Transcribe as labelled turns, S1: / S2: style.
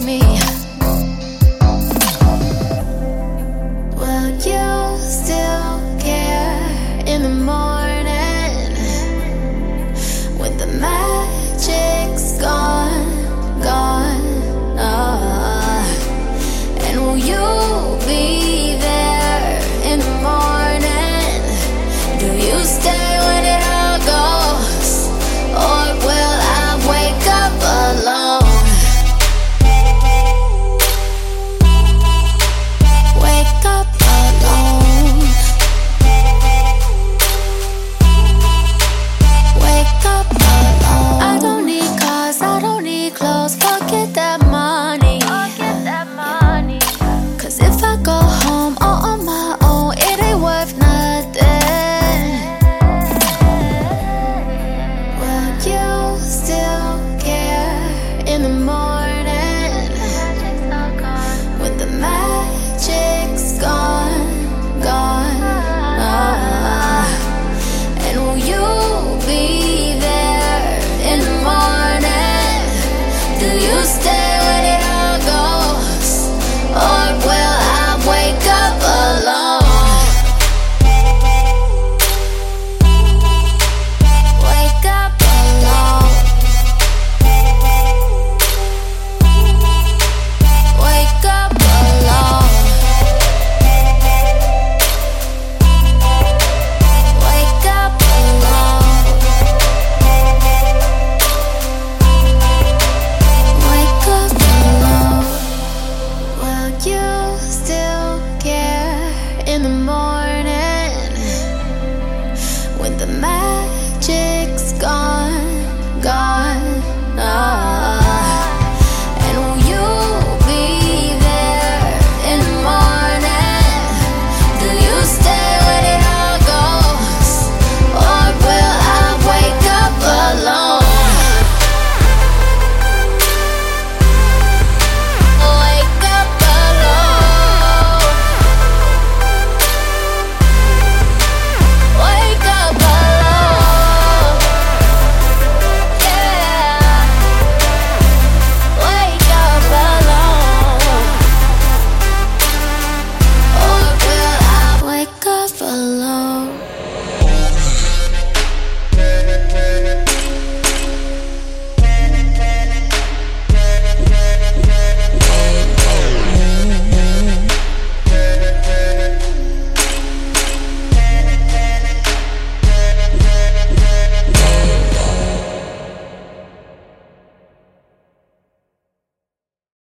S1: me. when the magic's gone.